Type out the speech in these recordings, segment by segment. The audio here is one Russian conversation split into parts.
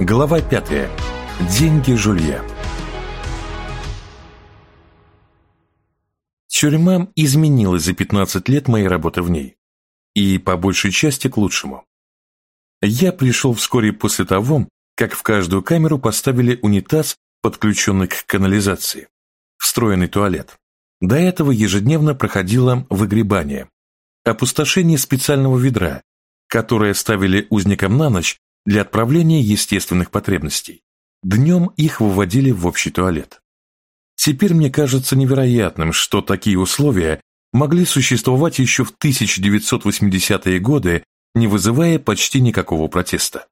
Глава 5. Деньги Жулья. Тюрьма изменилась за 15 лет моей работы в ней. И по большей части к лучшему. Я пришел вскоре после того, как в каждую камеру поставили унитаз, подключенный к канализации, встроенный туалет. До этого ежедневно проходило выгребание, опустошение специального ведра, которое ставили узникам на ночь для отправления естественных потребностей. Днем их выводили в общий туалет. Теперь мне кажется невероятным, что такие условия могли существовать еще в 1980-е годы, не вызывая почти никакого протеста.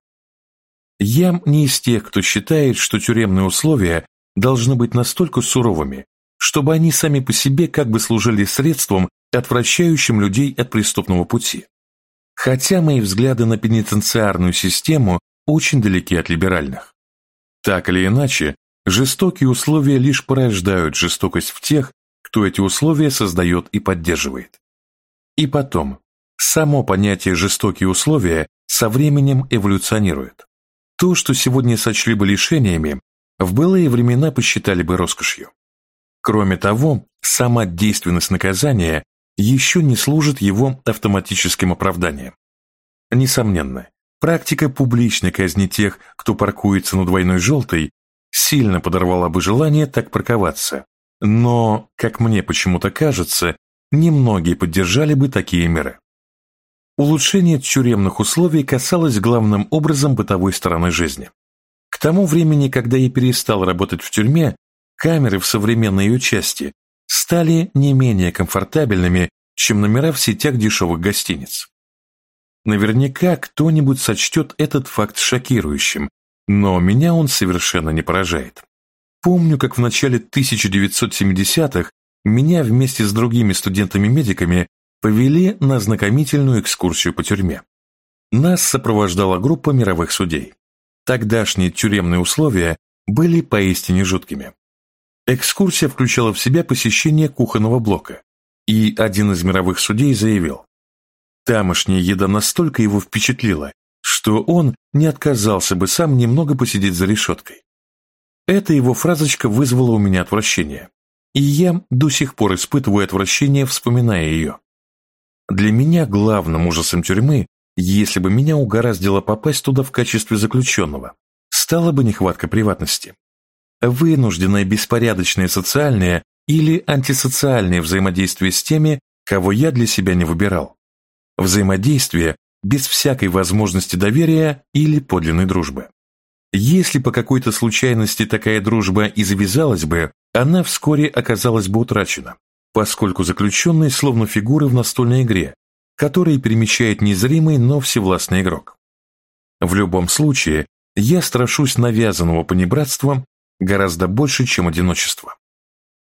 Я не из тех, кто считает, что тюремные условия должны быть настолько суровыми, чтобы они сами по себе как бы служили средством, отвращающим людей от преступного пути. Хотя мои взгляды на пенитенциарную систему очень далеки от либеральных. Так или иначе, жестокие условия лишь порождают жестокость в тех, кто эти условия создает и поддерживает. И потом, само понятие «жестокие условия» со временем эволюционирует. То, что сегодня сочли бы лишениями, в былые времена посчитали бы роскошью. Кроме того, сама действенность наказания еще не служит его автоматическим оправданием. Несомненно, практика публичной казни тех, кто паркуется на двойной желтой, сильно подорвала бы желание так парковаться, но, как мне почему-то кажется, немногие поддержали бы такие меры. Улучшение тюремных условий касалось главным образом бытовой стороны жизни. К тому времени, когда я перестал работать в тюрьме, камеры в современной ее части стали не менее комфортабельными, чем номера в сетях дешевых гостиниц. Наверняка кто-нибудь сочтет этот факт шокирующим, но меня он совершенно не поражает. Помню, как в начале 1970-х меня вместе с другими студентами-медиками повели на знакомительную экскурсию по тюрьме. Нас сопровождала группа мировых судей. Тогдашние тюремные условия были поистине жуткими. Экскурсия включала в себя посещение кухонного блока, и один из мировых судей заявил, тамошняя еда настолько его впечатлила, что он не отказался бы сам немного посидеть за решеткой. Эта его фразочка вызвала у меня отвращение, и я до сих пор испытываю отвращение, вспоминая ее. Для меня главным ужасом тюрьмы, если бы меня угораздило попасть туда в качестве заключенного, стала бы нехватка приватности вынужденное беспорядочное социальное или антисоциальное взаимодействие с теми, кого я для себя не выбирал. Взаимодействие без всякой возможности доверия или подлинной дружбы. Если по какой-то случайности такая дружба и завязалась бы, она вскоре оказалась бы утрачена, поскольку заключенные словно фигуры в настольной игре, которые перемещает незримый, но всевластный игрок. В любом случае, я страшусь навязанного понебратства гораздо больше, чем одиночество.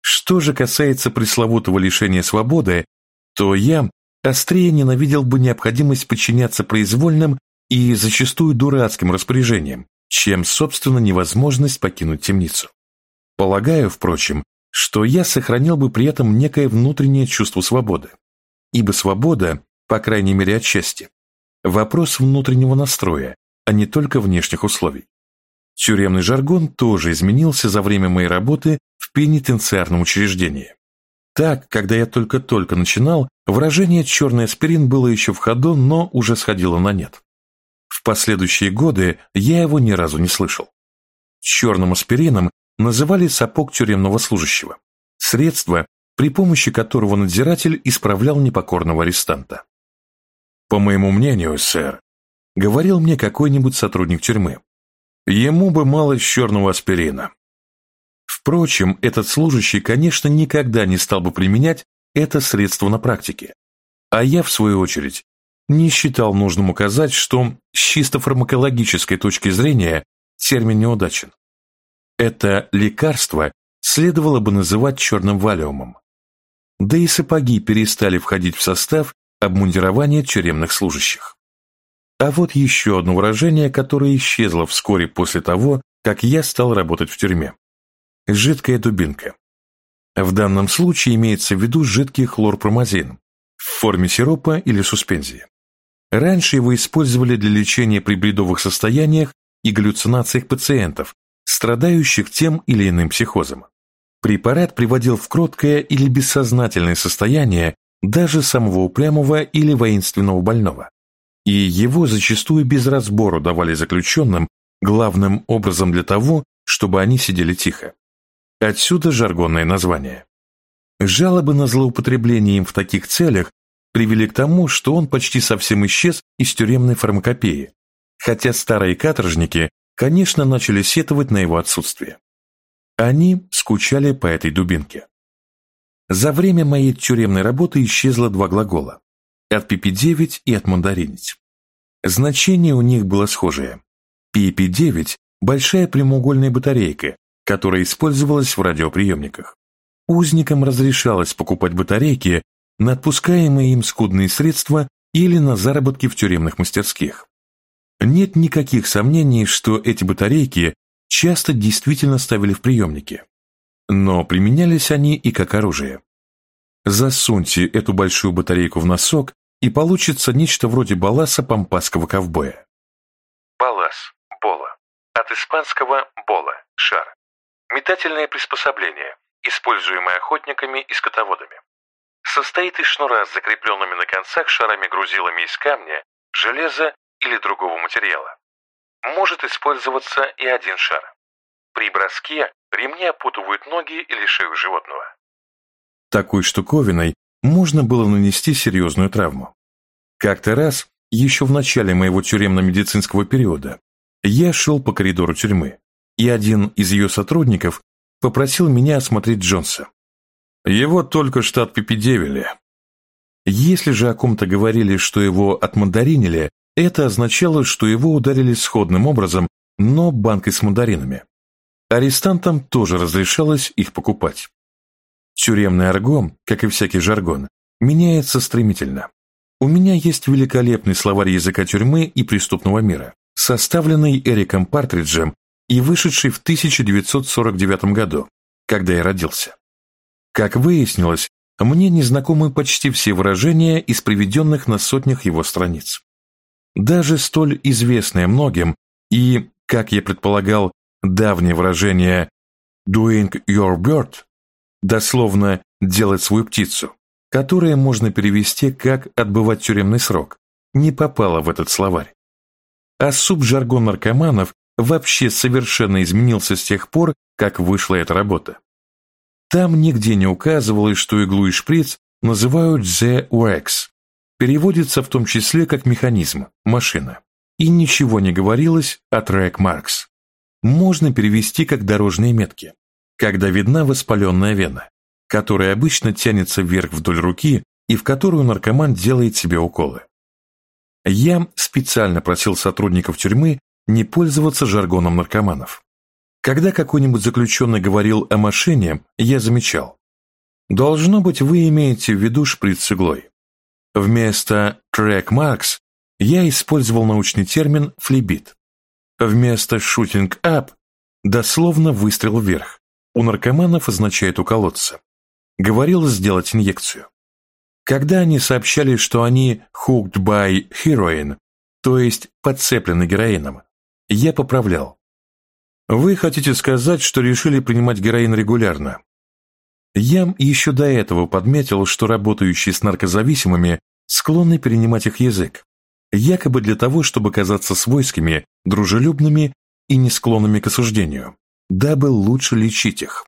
Что же касается пресловутого лишения свободы, то я острее ненавидел бы необходимость подчиняться произвольным и зачастую дурацким распоряжениям, чем, собственно, невозможность покинуть темницу. Полагаю, впрочем, что я сохранил бы при этом некое внутреннее чувство свободы, ибо свобода, по крайней мере отчасти, вопрос внутреннего настроя, а не только внешних условий. Тюремный жаргон тоже изменился за время моей работы в пенитенциарном учреждении. Так, когда я только-только начинал, выражение «черный аспирин» было еще в ходу, но уже сходило на нет. В последующие годы я его ни разу не слышал. Черным аспирином называли сапог тюремного служащего, средство, при помощи которого надзиратель исправлял непокорного арестанта. «По моему мнению, сэр», — говорил мне какой-нибудь сотрудник тюрьмы, Ему бы мало черного аспирина. Впрочем, этот служащий, конечно, никогда не стал бы применять это средство на практике. А я, в свою очередь, не считал нужным указать, что с чисто фармакологической точки зрения термин неудачен. Это лекарство следовало бы называть черным валиумом. Да и сапоги перестали входить в состав обмундирования тюремных служащих. А вот еще одно выражение, которое исчезло вскоре после того, как я стал работать в тюрьме. Жидкая дубинка. В данном случае имеется в виду жидкий хлорпромазин в форме сиропа или суспензии. Раньше его использовали для лечения при бредовых состояниях и галлюцинациях пациентов, страдающих тем или иным психозом. Препарат приводил в кроткое или бессознательное состояние даже самого упрямого или воинственного больного. И его зачастую без разбору давали заключенным главным образом для того, чтобы они сидели тихо. Отсюда жаргонное название. Жалобы на злоупотребление им в таких целях привели к тому, что он почти совсем исчез из тюремной фармакопеи, хотя старые каторжники, конечно, начали сетовать на его отсутствие. Они скучали по этой дубинке. За время моей тюремной работы исчезло два глагола – от PP9 и от мандаринить. Значение у них было схожее. PP9 – большая прямоугольная батарейка, которая использовалась в радиоприемниках. Узникам разрешалось покупать батарейки на отпускаемые им скудные средства или на заработки в тюремных мастерских. Нет никаких сомнений, что эти батарейки часто действительно ставили в приемники. Но применялись они и как оружие. Засуньте эту большую батарейку в носок, и получится нечто вроде баласа пампасского ковбоя. Балас, бола. От испанского бола, шар. Метательное приспособление, используемое охотниками и скотоводами. Состоит из шнура с закрепленными на концах шарами-грузилами из камня, железа или другого материала. Может использоваться и один шар. При броске ремни опутывают ноги или шею животного. Такой штуковиной можно было нанести серьезную травму. Как-то раз, еще в начале моего тюремно-медицинского периода, я шел по коридору тюрьмы, и один из ее сотрудников попросил меня осмотреть Джонса. Его только что отпепедевили. Если же о ком-то говорили, что его отмандаринили, это означало, что его ударили сходным образом, но банкой с мандаринами. Арестантам тоже разрешалось их покупать. Тюремный аргон, как и всякий жаргон, меняется стремительно. У меня есть великолепный словарь языка тюрьмы и преступного мира, составленный Эриком Партриджем и вышедший в 1949 году, когда я родился. Как выяснилось, мне незнакомы почти все выражения из приведенных на сотнях его страниц. Даже столь известное многим и, как я предполагал, давнее выражение «doing your bird» дословно «делать свою птицу», которое можно перевести как «отбывать тюремный срок», не попало в этот словарь. А субжаргон наркоманов вообще совершенно изменился с тех пор, как вышла эта работа. Там нигде не указывалось, что иглу и шприц называют «the wax», переводится в том числе как механизм, машина, и ничего не говорилось о track marks. Можно перевести как дорожные метки, когда видна воспаленная вена, которая обычно тянется вверх вдоль руки и в которую наркоман делает себе уколы. Я специально просил сотрудников тюрьмы не пользоваться жаргоном наркоманов. Когда какой-нибудь заключенный говорил о машине, я замечал. Должно быть, вы имеете в виду шприц с иглой. Вместо «track marks» я использовал научный термин «флебит». Вместо «shooting up» дословно «выстрел вверх». У наркоманов означает «уколоться». Говорил сделать инъекцию. Когда они сообщали, что они «hooked by heroin», то есть подцеплены героином, я поправлял. Вы хотите сказать, что решили принимать героин регулярно? Я еще до этого подметил, что работающие с наркозависимыми склонны перенимать их язык, якобы для того, чтобы казаться свойскими, дружелюбными и не склонными к осуждению, дабы лучше лечить их.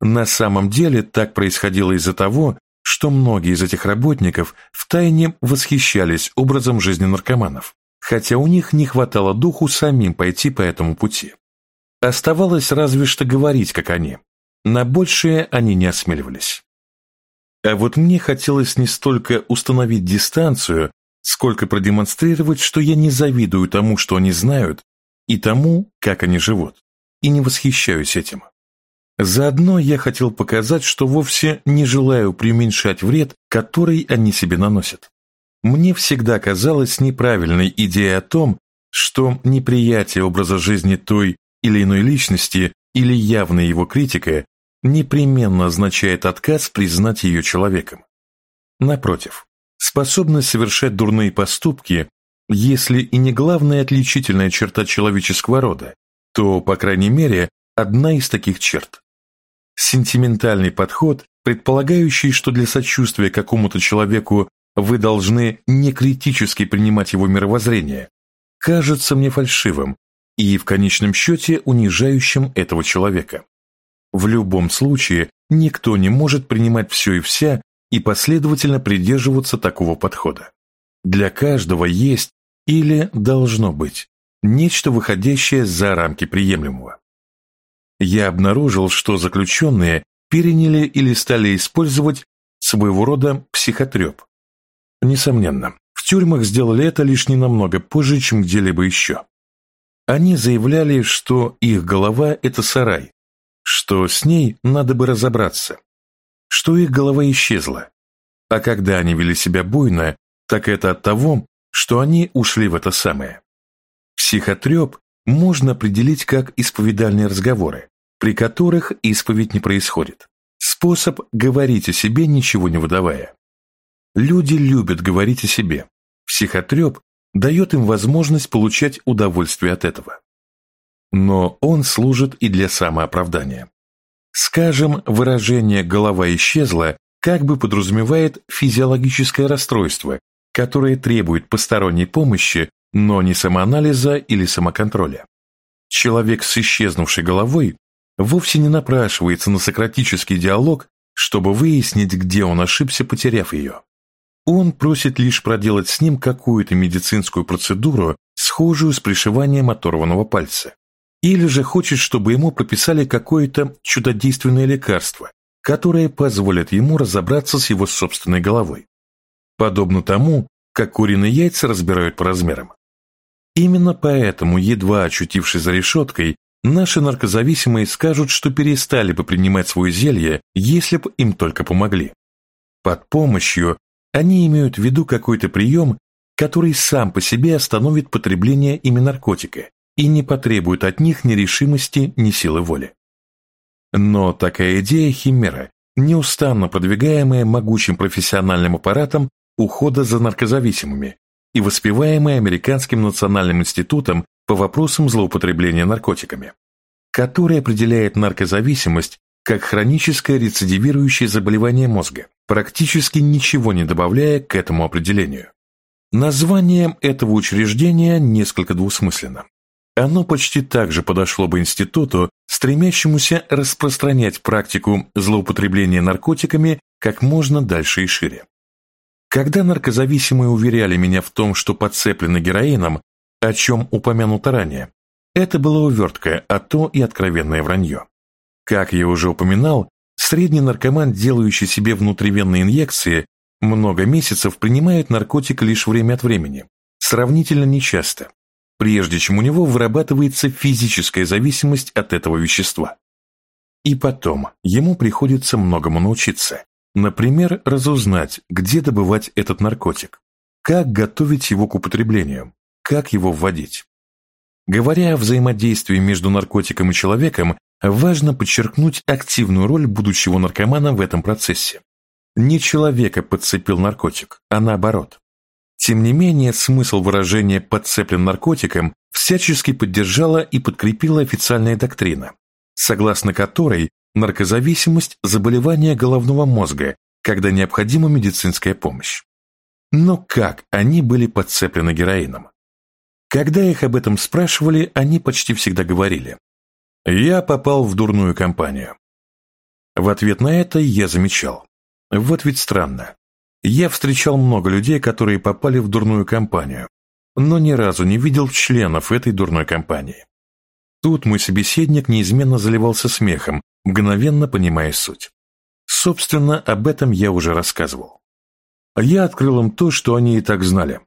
На самом деле так происходило из-за того, что многие из этих работников втайне восхищались образом жизни наркоманов, хотя у них не хватало духу самим пойти по этому пути. Оставалось разве что говорить, как они, на большее они не осмеливались. А вот мне хотелось не столько установить дистанцию, сколько продемонстрировать, что я не завидую тому, что они знают, и тому, как они живут, и не восхищаюсь этим. Заодно я хотел показать, что вовсе не желаю преуменьшать вред, который они себе наносят. Мне всегда казалась неправильной идея о том, что неприятие образа жизни той или иной личности или явная его критика непременно означает отказ признать ее человеком. Напротив, способность совершать дурные поступки Если и не главная отличительная черта человеческого рода, то, по крайней мере, одна из таких черт. Сентиментальный подход, предполагающий, что для сочувствия какому-то человеку вы должны не критически принимать его мировоззрение, кажется мне фальшивым и, в конечном счете, унижающим этого человека. В любом случае, никто не может принимать все и вся и последовательно придерживаться такого подхода. Для каждого есть или должно быть нечто выходящее за рамки приемлемого. Я обнаружил, что заключенные переняли или стали использовать своего рода психотреп. Несомненно, в тюрьмах сделали это лишь не намного позже, чем где-либо еще. Они заявляли, что их голова – это сарай, что с ней надо бы разобраться, что их голова исчезла, а когда они вели себя буйно, так это от того, что они ушли в это самое. Психотреп можно определить как исповедальные разговоры, при которых исповедь не происходит. Способ говорить о себе, ничего не выдавая. Люди любят говорить о себе. Психотреп дает им возможность получать удовольствие от этого. Но он служит и для самооправдания. Скажем, выражение «голова исчезла» как бы подразумевает физиологическое расстройство, которое требует посторонней помощи, но не самоанализа или самоконтроля. Человек с исчезнувшей головой вовсе не напрашивается на сократический диалог, чтобы выяснить, где он ошибся, потеряв ее. Он просит лишь проделать с ним какую-то медицинскую процедуру, схожую с пришиванием оторванного пальца. Или же хочет, чтобы ему прописали какое-то чудодейственное лекарство, которое позволит ему разобраться с его собственной головой. Подобно тому, как куриные яйца разбирают по размерам. Именно поэтому, едва очутившись за решеткой, наши наркозависимые скажут, что перестали бы принимать свое зелье, если бы им только помогли. Под помощью они имеют в виду какой-то прием, который сам по себе остановит потребление ими наркотика и не потребует от них ни решимости, ни силы воли. Но такая идея химера, неустанно продвигаемая могучим профессиональным аппаратом ухода за наркозависимыми и воспеваемая Американским национальным институтом по вопросам злоупотребления наркотиками, который определяет наркозависимость как хроническое рецидивирующее заболевание мозга, практически ничего не добавляя к этому определению. Названием этого учреждения несколько двусмысленно. Оно почти так же подошло бы институту, стремящемуся распространять практику злоупотребления наркотиками как можно дальше и шире. Когда наркозависимые уверяли меня в том, что подцеплены героином, о чем упомянуто ранее, это было увертка, а то и откровенное вранье. Как я уже упоминал, средний наркоман, делающий себе внутривенные инъекции, много месяцев принимает наркотик лишь время от времени, сравнительно нечасто, прежде чем у него вырабатывается физическая зависимость от этого вещества. И потом ему приходится многому научиться. Например, разузнать, где добывать этот наркотик, как готовить его к употреблению, как его вводить. Говоря о взаимодействии между наркотиком и человеком, Важно подчеркнуть активную роль будущего наркомана в этом процессе. Не человека подцепил наркотик, а наоборот. Тем не менее, смысл выражения «подцеплен наркотиком» всячески поддержала и подкрепила официальная доктрина, согласно которой наркозависимость – заболевание головного мозга, когда необходима медицинская помощь. Но как они были подцеплены героином? Когда их об этом спрашивали, они почти всегда говорили я попал в дурную компанию. В ответ на это я замечал. Вот ведь странно. Я встречал много людей, которые попали в дурную компанию, но ни разу не видел членов этой дурной компании. Тут мой собеседник неизменно заливался смехом, мгновенно понимая суть. Собственно, об этом я уже рассказывал. Я открыл им то, что они и так знали.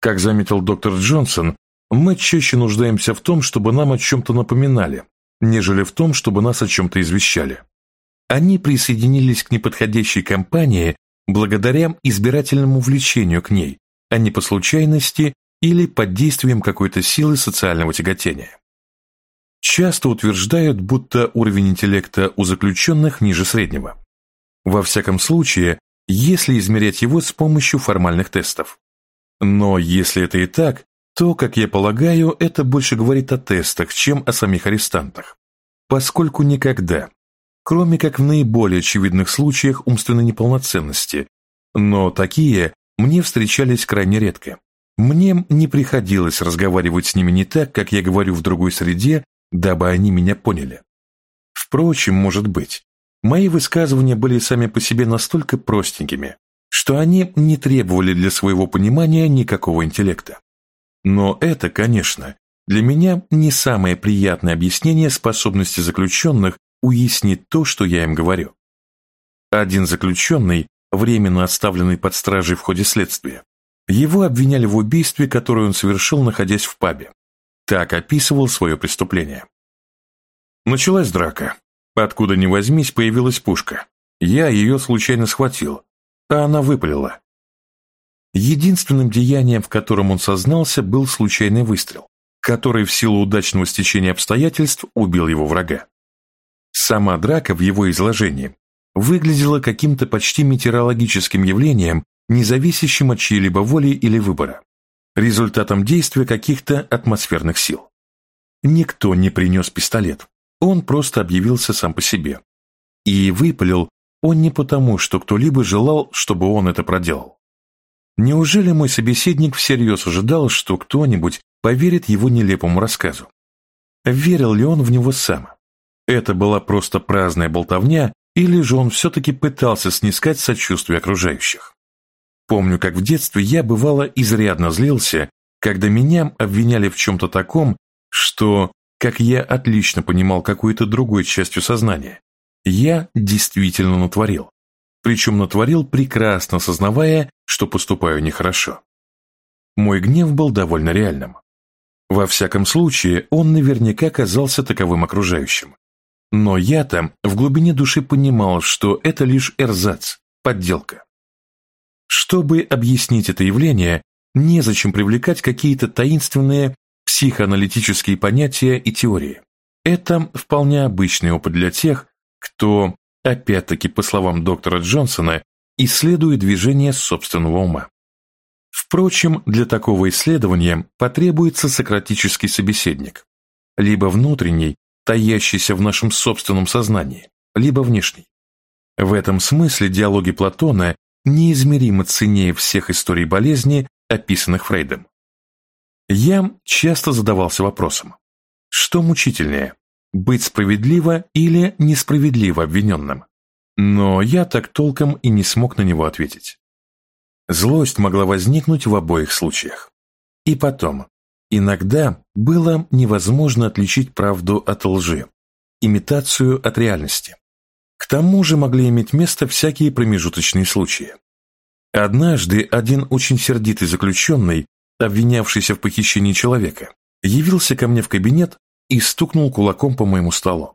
Как заметил доктор Джонсон, мы чаще нуждаемся в том, чтобы нам о чем-то напоминали, нежели в том, чтобы нас о чем-то извещали. Они присоединились к неподходящей компании благодаря избирательному влечению к ней, а не по случайности или под действием какой-то силы социального тяготения. Часто утверждают, будто уровень интеллекта у заключенных ниже среднего. Во всяком случае, если измерять его с помощью формальных тестов. Но если это и так, то, как я полагаю, это больше говорит о тестах, чем о самих арестантах. Поскольку никогда, кроме как в наиболее очевидных случаях умственной неполноценности, но такие мне встречались крайне редко. Мне не приходилось разговаривать с ними не так, как я говорю в другой среде, дабы они меня поняли. Впрочем, может быть, мои высказывания были сами по себе настолько простенькими, что они не требовали для своего понимания никакого интеллекта. Но это, конечно, для меня не самое приятное объяснение способности заключенных уяснить то, что я им говорю. Один заключенный, временно отставленный под стражей в ходе следствия, его обвиняли в убийстве, которое он совершил, находясь в пабе. Так описывал свое преступление. Началась драка. Откуда ни возьмись, появилась пушка. Я ее случайно схватил, а она выпалила. Единственным деянием, в котором он сознался, был случайный выстрел, который в силу удачного стечения обстоятельств убил его врага. Сама драка в его изложении выглядела каким-то почти метеорологическим явлением, не зависящим от чьей-либо воли или выбора, результатом действия каких-то атмосферных сил. Никто не принес пистолет, он просто объявился сам по себе. И выпалил он не потому, что кто-либо желал, чтобы он это проделал. Неужели мой собеседник всерьез ожидал, что кто-нибудь поверит его нелепому рассказу? Верил ли он в него сам? Это была просто праздная болтовня, или же он все-таки пытался снискать сочувствие окружающих? Помню, как в детстве я бывало изрядно злился, когда меня обвиняли в чем-то таком, что, как я отлично понимал какой-то другой частью сознания, я действительно натворил. Причем натворил, прекрасно сознавая, что поступаю нехорошо. Мой гнев был довольно реальным. Во всяком случае, он наверняка казался таковым окружающим. Но я там в глубине души понимал, что это лишь эрзац, подделка. Чтобы объяснить это явление, незачем привлекать какие-то таинственные психоаналитические понятия и теории. Это вполне обычный опыт для тех, кто, опять-таки по словам доктора Джонсона, исследует движение собственного ума. Впрочем, для такого исследования потребуется сократический собеседник, либо внутренний, таящийся в нашем собственном сознании, либо внешний. В этом смысле диалоги Платона неизмеримо ценнее всех историй болезни, описанных Фрейдом. Я часто задавался вопросом, что мучительнее, быть справедливо или несправедливо обвиненным? Но я так толком и не смог на него ответить. Злость могла возникнуть в обоих случаях. И потом, иногда было невозможно отличить правду от лжи, имитацию от реальности. Тому же могли иметь место всякие промежуточные случаи. Однажды один очень сердитый заключенный, обвинявшийся в похищении человека, явился ко мне в кабинет и стукнул кулаком по моему столу.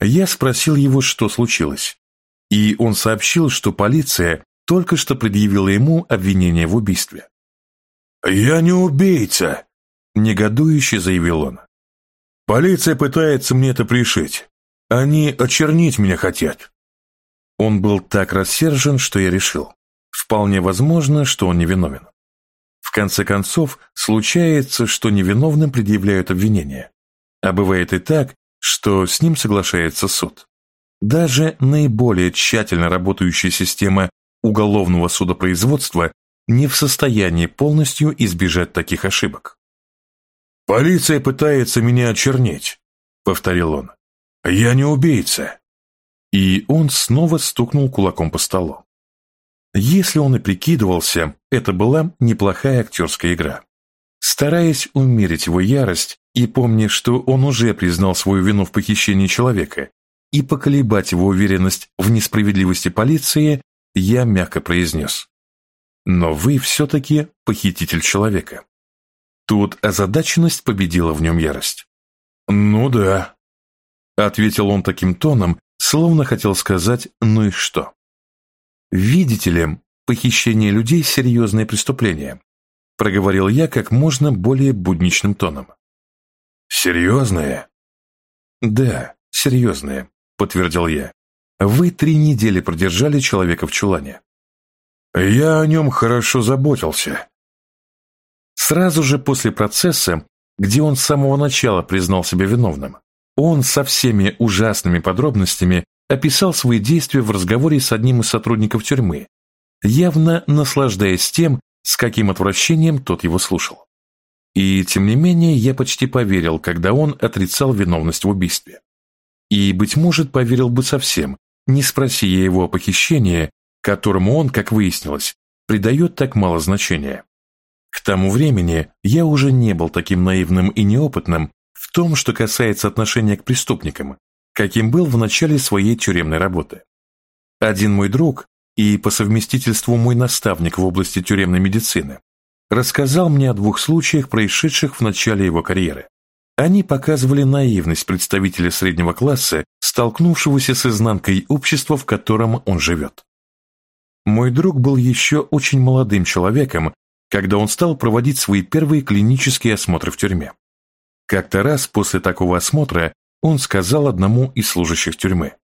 Я спросил его, что случилось, и он сообщил, что полиция только что предъявила ему обвинение в убийстве. «Я не убийца!» – негодующе заявил он. «Полиция пытается мне это пришить. Они очернить меня хотят. Он был так рассержен, что я решил. Вполне возможно, что он невиновен. В конце концов, случается, что невиновным предъявляют обвинения. А бывает и так, что с ним соглашается суд. Даже наиболее тщательно работающая система уголовного судопроизводства не в состоянии полностью избежать таких ошибок. «Полиция пытается меня очернить», — повторил он. «Я не убийца!» И он снова стукнул кулаком по столу. Если он и прикидывался, это была неплохая актерская игра. Стараясь умерить его ярость и помня, что он уже признал свою вину в похищении человека, и поколебать его уверенность в несправедливости полиции, я мягко произнес. «Но вы все-таки похититель человека». Тут озадаченность победила в нем ярость. «Ну да», Ответил он таким тоном, словно хотел сказать «ну и что?». «Видите ли, похищение людей – серьезное преступление», проговорил я как можно более будничным тоном. «Серьезное?» «Да, серьезное», – подтвердил я. «Вы три недели продержали человека в чулане». «Я о нем хорошо заботился», Сразу же после процесса, где он с самого начала признал себя виновным, он со всеми ужасными подробностями описал свои действия в разговоре с одним из сотрудников тюрьмы, явно наслаждаясь тем, с каким отвращением тот его слушал. И, тем не менее, я почти поверил, когда он отрицал виновность в убийстве. И, быть может, поверил бы совсем, не спроси я его о похищении, которому он, как выяснилось, придает так мало значения. К тому времени я уже не был таким наивным и неопытным в том, что касается отношения к преступникам, каким был в начале своей тюремной работы. Один мой друг и по совместительству мой наставник в области тюремной медицины рассказал мне о двух случаях, происшедших в начале его карьеры. Они показывали наивность представителя среднего класса, столкнувшегося с изнанкой общества, в котором он живет. Мой друг был еще очень молодым человеком, когда он стал проводить свои первые клинические осмотры в тюрьме. Как-то раз после такого осмотра он сказал одному из служащих тюрьмы.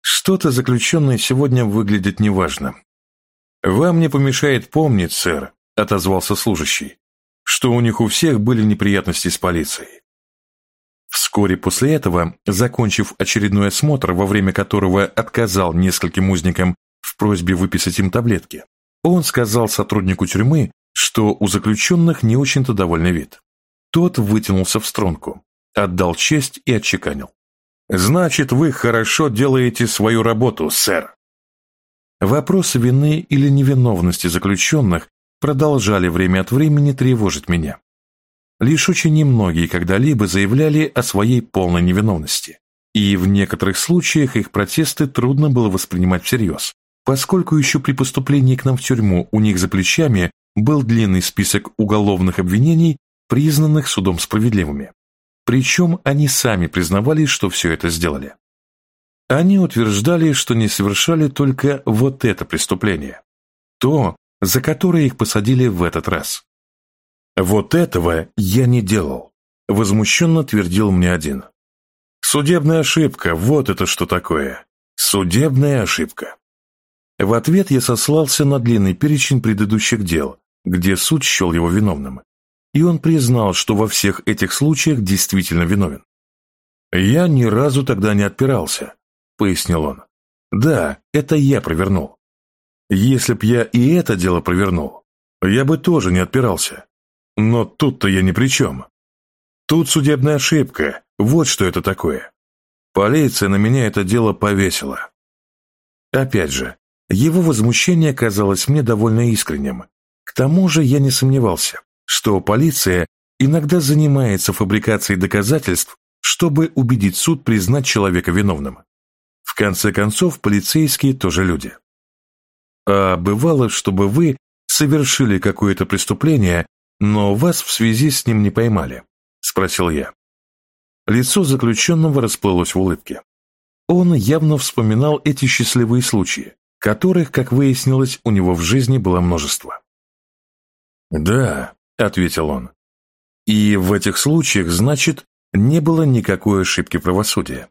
«Что-то заключенное сегодня выглядит неважно. Вам не помешает помнить, сэр, отозвался служащий, что у них у всех были неприятности с полицией. Вскоре после этого, закончив очередной осмотр, во время которого отказал нескольким узникам в просьбе выписать им таблетки, он сказал сотруднику тюрьмы, что у заключенных не очень-то довольный вид. Тот вытянулся в струнку, отдал честь и отчеканил. «Значит, вы хорошо делаете свою работу, сэр». Вопросы вины или невиновности заключенных продолжали время от времени тревожить меня. Лишь очень немногие когда-либо заявляли о своей полной невиновности, и в некоторых случаях их протесты трудно было воспринимать всерьез, поскольку еще при поступлении к нам в тюрьму у них за плечами был длинный список уголовных обвинений, признанных судом справедливыми. Причем они сами признавали, что все это сделали. Они утверждали, что не совершали только вот это преступление. То, за которые их посадили в этот раз. «Вот этого я не делал», – возмущенно твердил мне один. «Судебная ошибка, вот это что такое. Судебная ошибка». В ответ я сослался на длинный перечень предыдущих дел, где суд счел его виновным, и он признал, что во всех этих случаях действительно виновен. «Я ни разу тогда не отпирался», — пояснил он. «Да, это я провернул. Если б я и это дело провернул, я бы тоже не отпирался. Но тут-то я ни при чем. Тут судебная ошибка, вот что это такое. Полиция на меня это дело повесила. Опять же, его возмущение казалось мне довольно искренним. К тому же я не сомневался, что полиция иногда занимается фабрикацией доказательств, чтобы убедить суд признать человека виновным. В конце концов, полицейские тоже люди. А бывало, чтобы вы совершили какое-то преступление, но вас в связи с ним не поймали?» – спросил я. Лицо заключенного расплылось в улыбке. Он явно вспоминал эти счастливые случаи, которых, как выяснилось, у него в жизни было множество. «Да», — ответил он. «И в этих случаях, значит, не было никакой ошибки правосудия».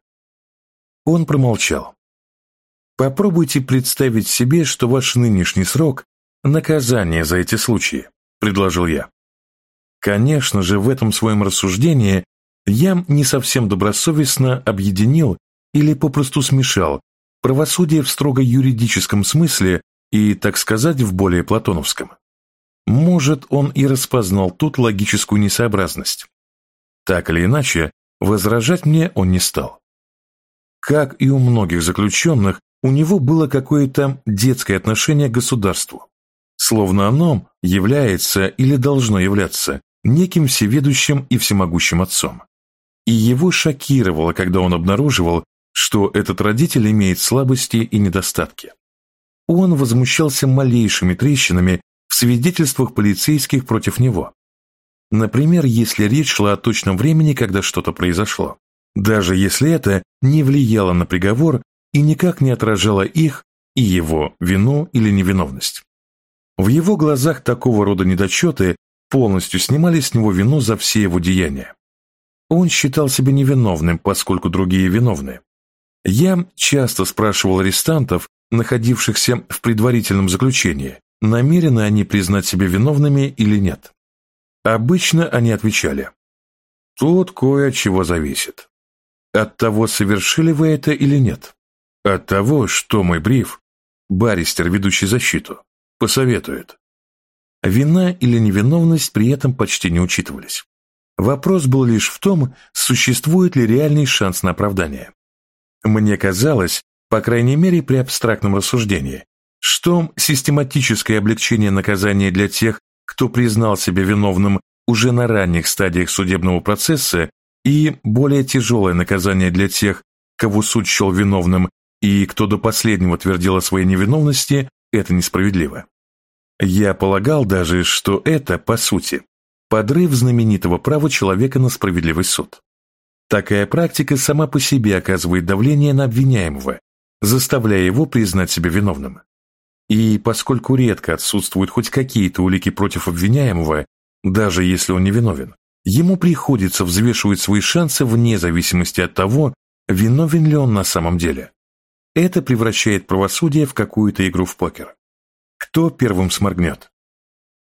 Он промолчал. Попробуйте представить себе, что ваш нынешний срок – наказание за эти случаи, предложил я. Конечно же, в этом своем рассуждении я не совсем добросовестно объединил или попросту смешал правосудие в строго юридическом смысле и, так сказать, в более платоновском. Может, он и распознал тут логическую несообразность. Так или иначе, возражать мне он не стал. Как и у многих заключенных, у него было какое-то детское отношение к государству, словно оно является или должно являться неким всеведущим и всемогущим отцом. И его шокировало, когда он обнаруживал, что этот родитель имеет слабости и недостатки. Он возмущался малейшими трещинами свидетельствах полицейских против него. Например, если речь шла о точном времени, когда что-то произошло. Даже если это не влияло на приговор и никак не отражала их и его вину или невиновность. В его глазах такого рода недочеты полностью снимали с него вину за все его деяния. Он считал себя невиновным, поскольку другие виновны. Я часто спрашивал арестантов, находившихся в предварительном заключении, намерены они признать себя виновными или нет. Обычно они отвечали, тут кое от чего зависит. От того, совершили вы это или нет. От того, что мой бриф, баристер, ведущий защиту, посоветует. Вина или невиновность при этом почти не учитывались. Вопрос был лишь в том, существует ли реальный шанс на оправдание. Мне казалось, по крайней мере при абстрактном рассуждении, что систематическое облегчение наказания для тех, кто признал себя виновным уже на ранних стадиях судебного процесса и более тяжелое наказание для тех, кого суд счел виновным и кто до последнего твердил о своей невиновности, это несправедливо. Я полагал даже, что это, по сути, подрыв знаменитого права человека на справедливый суд. Такая практика сама по себе оказывает давление на обвиняемого, заставляя его признать себя виновным. И поскольку редко отсутствуют хоть какие-то улики против обвиняемого, даже если он не виновен, ему приходится взвешивать свои шансы вне зависимости от того, виновен ли он на самом деле. Это превращает правосудие в какую-то игру в покер. Кто первым сморгнет?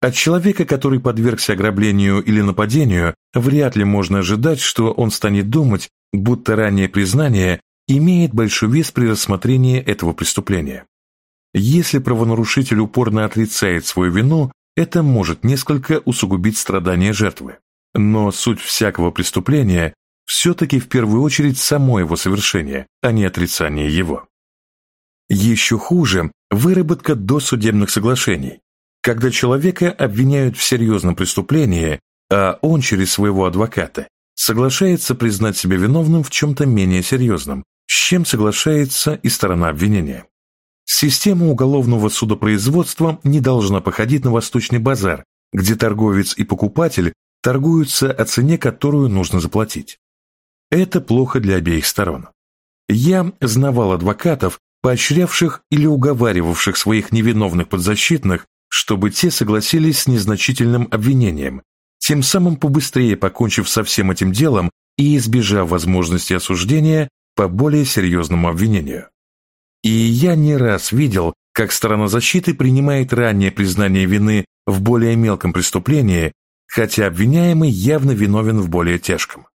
От человека, который подвергся ограблению или нападению, вряд ли можно ожидать, что он станет думать, будто раннее признание имеет большой вес при рассмотрении этого преступления. Если правонарушитель упорно отрицает свою вину, это может несколько усугубить страдания жертвы. Но суть всякого преступления все-таки в первую очередь само его совершение, а не отрицание его. Еще хуже – выработка досудебных соглашений, когда человека обвиняют в серьезном преступлении, а он через своего адвоката соглашается признать себя виновным в чем-то менее серьезном, с чем соглашается и сторона обвинения. Система уголовного судопроизводства не должна походить на восточный базар, где торговец и покупатель торгуются о цене, которую нужно заплатить. Это плохо для обеих сторон. Я знавал адвокатов, поощрявших или уговаривавших своих невиновных подзащитных, чтобы те согласились с незначительным обвинением, тем самым побыстрее покончив со всем этим делом и избежав возможности осуждения по более серьезному обвинению. И я не раз видел, как сторона защиты принимает раннее признание вины в более мелком преступлении, хотя обвиняемый явно виновен в более тяжком.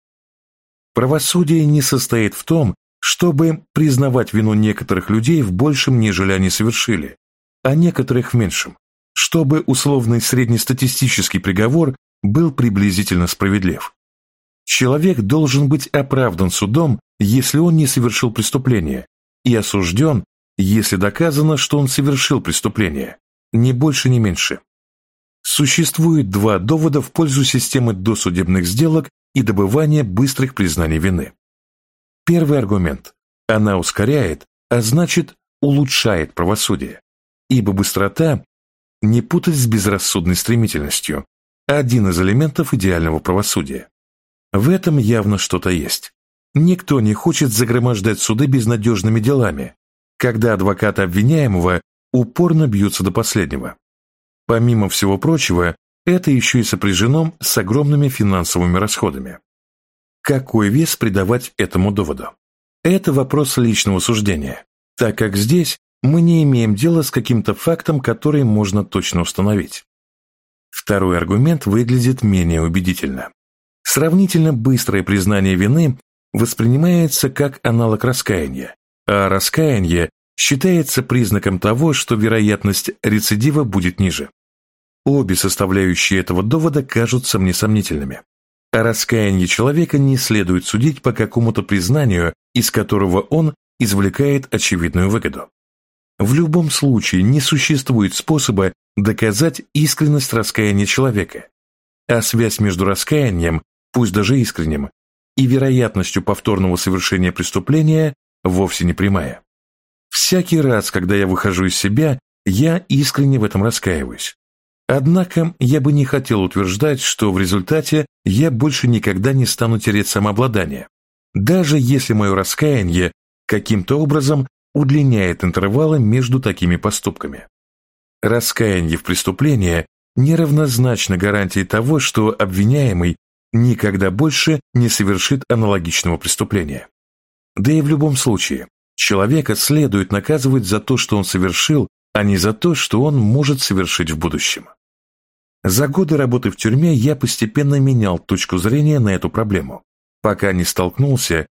Правосудие не состоит в том, чтобы признавать вину некоторых людей в большем, нежели они совершили, а некоторых в меньшем, чтобы условный среднестатистический приговор был приблизительно справедлив. Человек должен быть оправдан судом, если он не совершил преступление, и осужден, если доказано, что он совершил преступление, ни больше, ни меньше. Существует два довода в пользу системы досудебных сделок и добывания быстрых признаний вины. Первый аргумент – она ускоряет, а значит улучшает правосудие, ибо быстрота не путать с безрассудной стремительностью, один из элементов идеального правосудия. В этом явно что-то есть. Никто не хочет загромождать суды безнадежными делами, когда адвокаты обвиняемого упорно бьются до последнего. Помимо всего прочего, это еще и сопряжено с огромными финансовыми расходами. Какой вес придавать этому доводу? Это вопрос личного суждения, так как здесь мы не имеем дела с каким-то фактом, который можно точно установить. Второй аргумент выглядит менее убедительно. Сравнительно быстрое признание вины воспринимается как аналог раскаяния, а раскаяние считается признаком того, что вероятность рецидива будет ниже. Обе составляющие этого довода кажутся мне сомнительными. А раскаяние человека не следует судить по какому-то признанию, из которого он извлекает очевидную выгоду. В любом случае не существует способа доказать искренность раскаяния человека, а связь между раскаянием, пусть даже искренним, и вероятностью повторного совершения преступления вовсе не прямая. Всякий раз, когда я выхожу из себя, я искренне в этом раскаиваюсь. Однако я бы не хотел утверждать, что в результате я больше никогда не стану терять самообладание, даже если мое раскаяние каким-то образом удлиняет интервалы между такими поступками. Раскаяние в преступлении неравнозначно гарантии того, что обвиняемый никогда больше не совершит аналогичного преступления. Да и в любом случае, человека следует наказывать за то, что он совершил, а не за то, что он может совершить в будущем. За годы работы в тюрьме я постепенно менял точку зрения на эту проблему, пока не столкнулся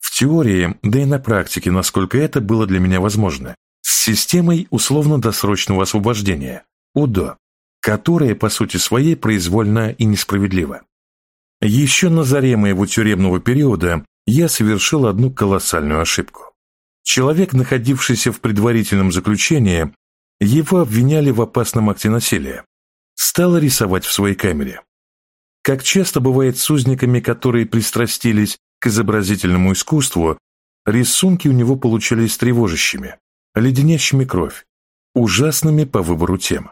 в теории, да и на практике, насколько это было для меня возможно, с системой условно-досрочного освобождения, УДО, которая по сути своей произвольна и несправедлива. Еще на заре моего тюремного периода я совершил одну колоссальную ошибку. Человек, находившийся в предварительном заключении, его обвиняли в опасном акте насилия, стала рисовать в своей камере. Как часто бывает с узниками, которые пристрастились к изобразительному искусству, рисунки у него получались тревожащими, леденящими кровь, ужасными по выбору тем.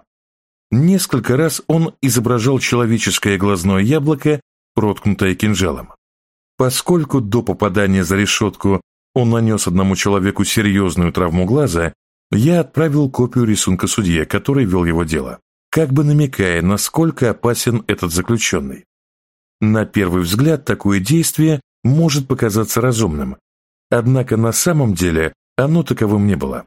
Несколько раз он изображал человеческое глазное яблоко, проткнутое кинжалом. Поскольку до попадания за решетку он нанес одному человеку серьезную травму глаза, я отправил копию рисунка судье, который вел его дело как бы намекая, насколько опасен этот заключенный. На первый взгляд такое действие может показаться разумным, однако на самом деле оно таковым не было.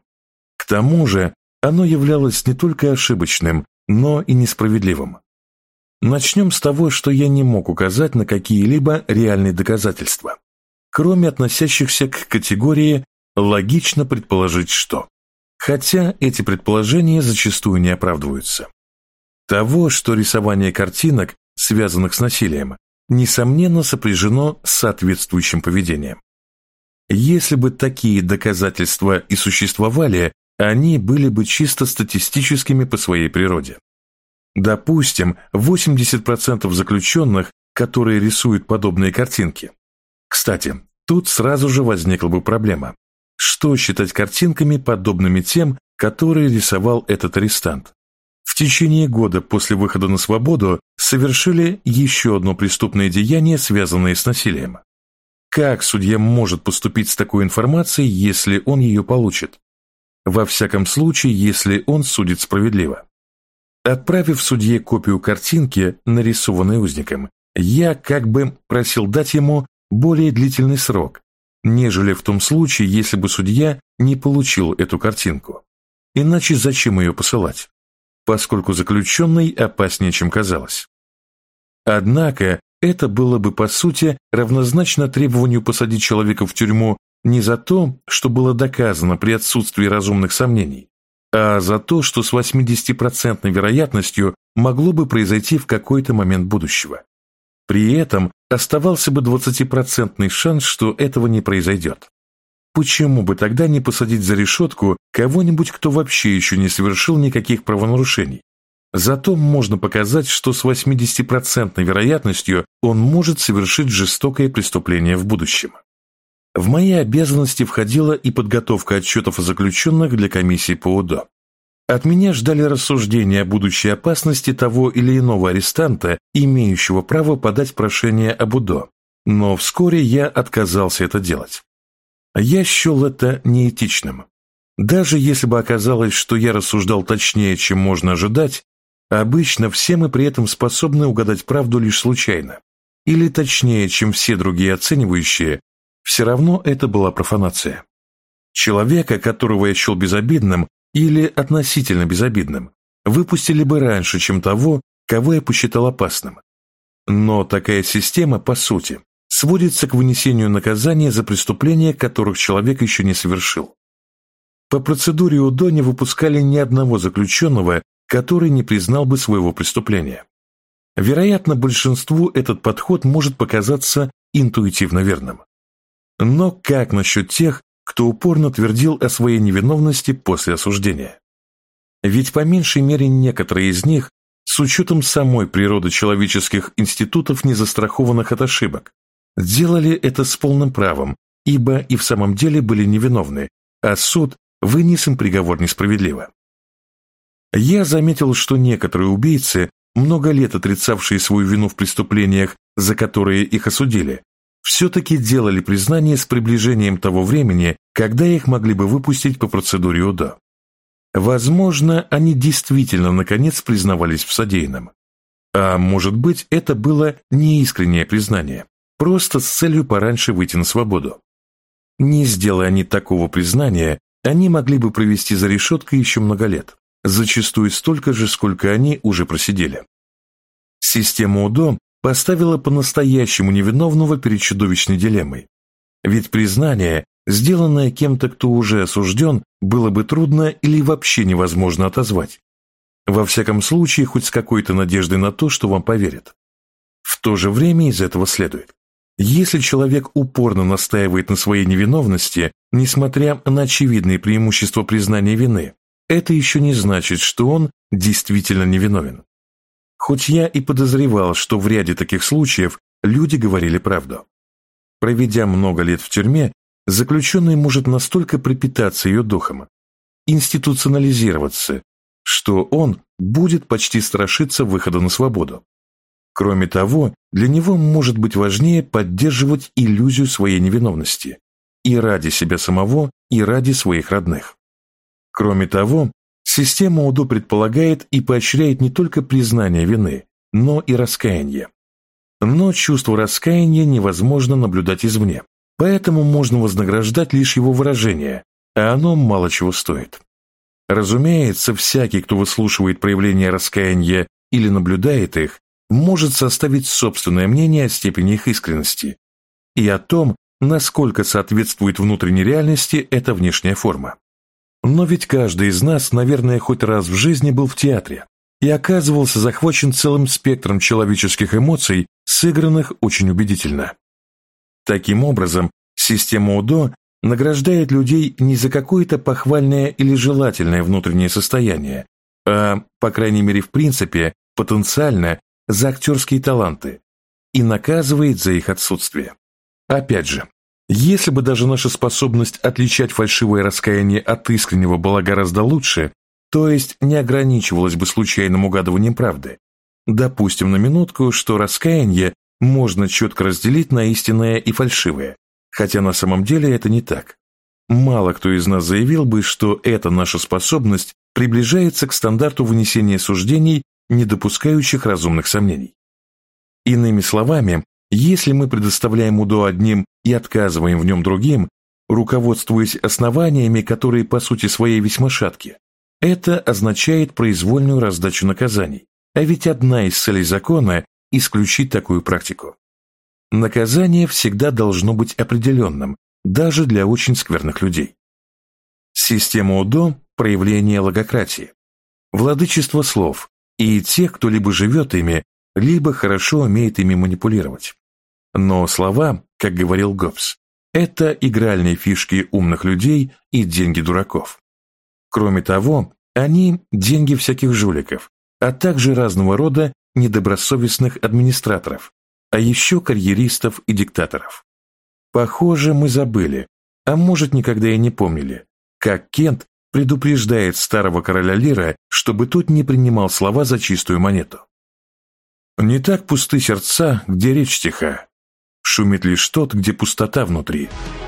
К тому же оно являлось не только ошибочным, но и несправедливым. Начнем с того, что я не мог указать на какие-либо реальные доказательства, кроме относящихся к категории «логично предположить что». Хотя эти предположения зачастую не оправдываются. Того, что рисование картинок, связанных с насилием, несомненно сопряжено с соответствующим поведением. Если бы такие доказательства и существовали, они были бы чисто статистическими по своей природе. Допустим, 80% заключенных, которые рисуют подобные картинки. Кстати, тут сразу же возникла бы проблема. Что считать картинками, подобными тем, которые рисовал этот арестант? в течение года после выхода на свободу совершили еще одно преступное деяние, связанное с насилием. Как судья может поступить с такой информацией, если он ее получит? Во всяком случае, если он судит справедливо. Отправив судье копию картинки, нарисованной узником, я как бы просил дать ему более длительный срок, нежели в том случае, если бы судья не получил эту картинку. Иначе зачем ее посылать? поскольку заключенный опаснее, чем казалось. Однако это было бы, по сути, равнозначно требованию посадить человека в тюрьму не за то, что было доказано при отсутствии разумных сомнений, а за то, что с 80% вероятностью могло бы произойти в какой-то момент будущего. При этом оставался бы 20% шанс, что этого не произойдет. Почему бы тогда не посадить за решетку кого-нибудь, кто вообще еще не совершил никаких правонарушений? Зато можно показать, что с 80% вероятностью он может совершить жестокое преступление в будущем. В мои обязанности входила и подготовка отчетов о заключенных для комиссии по УДО. От меня ждали рассуждения о будущей опасности того или иного арестанта, имеющего право подать прошение об УДО, но вскоре я отказался это делать. Я счел это неэтичным. Даже если бы оказалось, что я рассуждал точнее, чем можно ожидать, обычно все мы при этом способны угадать правду лишь случайно. Или точнее, чем все другие оценивающие, все равно это была профанация. Человека, которого я счел безобидным или относительно безобидным, выпустили бы раньше, чем того, кого я посчитал опасным. Но такая система, по сути, сводится к вынесению наказания за преступления, которых человек еще не совершил. По процедуре УДО не выпускали ни одного заключенного, который не признал бы своего преступления. Вероятно, большинству этот подход может показаться интуитивно верным. Но как насчет тех, кто упорно твердил о своей невиновности после осуждения? Ведь по меньшей мере некоторые из них, с учетом самой природы человеческих институтов, не застрахованных от ошибок, делали это с полным правом, ибо и в самом деле были невиновны, а суд вынес им приговор несправедливо. Я заметил, что некоторые убийцы, много лет отрицавшие свою вину в преступлениях, за которые их осудили, все-таки делали признание с приближением того времени, когда их могли бы выпустить по процедуре УДО. Возможно, они действительно наконец признавались в содеянном. А может быть, это было неискреннее признание, просто с целью пораньше выйти на свободу. Не сделая они такого признания, они могли бы провести за решеткой еще много лет, зачастую столько же, сколько они уже просидели. Система УДО поставила по-настоящему невиновного перед чудовищной дилеммой. Ведь признание, сделанное кем-то, кто уже осужден, было бы трудно или вообще невозможно отозвать. Во всяком случае, хоть с какой-то надеждой на то, что вам поверят. В то же время из этого следует. Если человек упорно настаивает на своей невиновности, несмотря на очевидные преимущества признания вины, это еще не значит, что он действительно невиновен. Хоть я и подозревал, что в ряде таких случаев люди говорили правду. Проведя много лет в тюрьме, заключенный может настолько пропитаться ее духом, институционализироваться, что он будет почти страшиться выхода на свободу. Кроме того, для него может быть важнее поддерживать иллюзию своей невиновности и ради себя самого, и ради своих родных. Кроме того, система УДО предполагает и поощряет не только признание вины, но и раскаяние. Но чувство раскаяния невозможно наблюдать извне, поэтому можно вознаграждать лишь его выражение, а оно мало чего стоит. Разумеется, всякий, кто выслушивает проявления раскаяния или наблюдает их, может составить собственное мнение о степени их искренности и о том, насколько соответствует внутренней реальности эта внешняя форма. Но ведь каждый из нас, наверное, хоть раз в жизни был в театре, и оказывался захвачен целым спектром человеческих эмоций, сыгранных очень убедительно. Таким образом, система УДО награждает людей не за какое-то похвальное или желательное внутреннее состояние, а, по крайней мере в принципе, потенциально за актерские таланты и наказывает за их отсутствие. Опять же, если бы даже наша способность отличать фальшивое раскаяние от искреннего была гораздо лучше, то есть не ограничивалось бы случайным угадыванием правды. Допустим на минутку, что раскаяние можно четко разделить на истинное и фальшивое, хотя на самом деле это не так. Мало кто из нас заявил бы, что эта наша способность приближается к стандарту вынесения суждений, не допускающих разумных сомнений. Иными словами, если мы предоставляем УДО одним и отказываем в нем другим, руководствуясь основаниями, которые по сути своей весьма шатки, это означает произвольную раздачу наказаний, а ведь одна из целей закона – исключить такую практику. Наказание всегда должно быть определенным, даже для очень скверных людей. Система УДО – проявление логократии, владычество слов, и тех, кто либо живет ими, либо хорошо умеет ими манипулировать. Но слова, как говорил Гоббс, это игральные фишки умных людей и деньги дураков. Кроме того, они – деньги всяких жуликов, а также разного рода недобросовестных администраторов, а еще карьеристов и диктаторов. Похоже, мы забыли, а может никогда и не помнили, как Кент предупреждает старого короля Лира, чтобы тот не принимал слова за чистую монету. Не так пусты сердца, где речь тиха, шумит лишь тот, где пустота внутри –